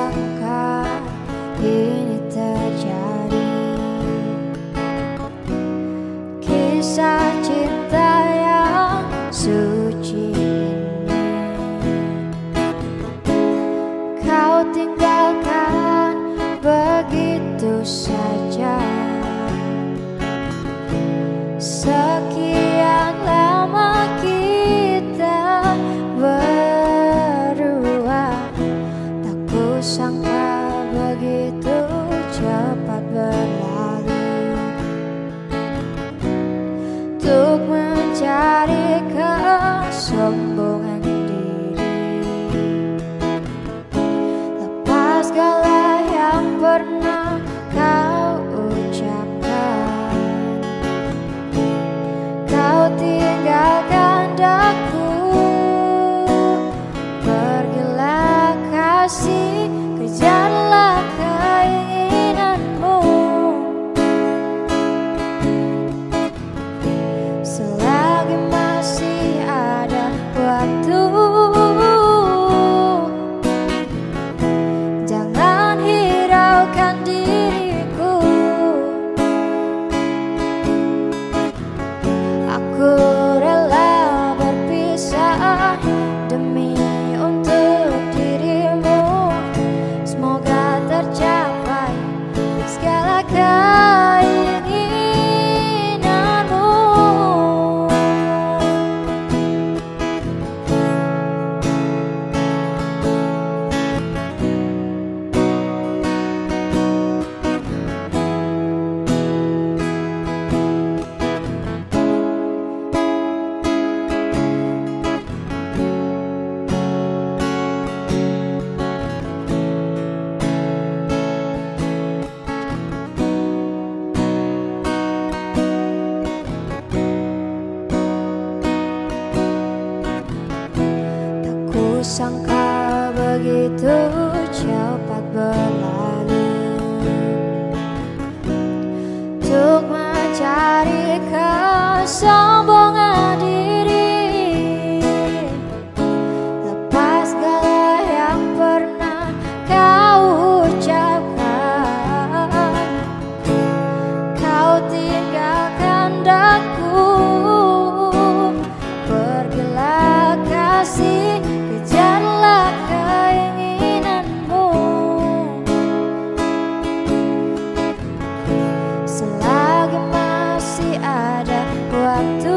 sangka ini terjadi? Kisah cinta yang suci ini Kau tinggalkan begitu saja. untuk mencari keesongan begitu からふわっと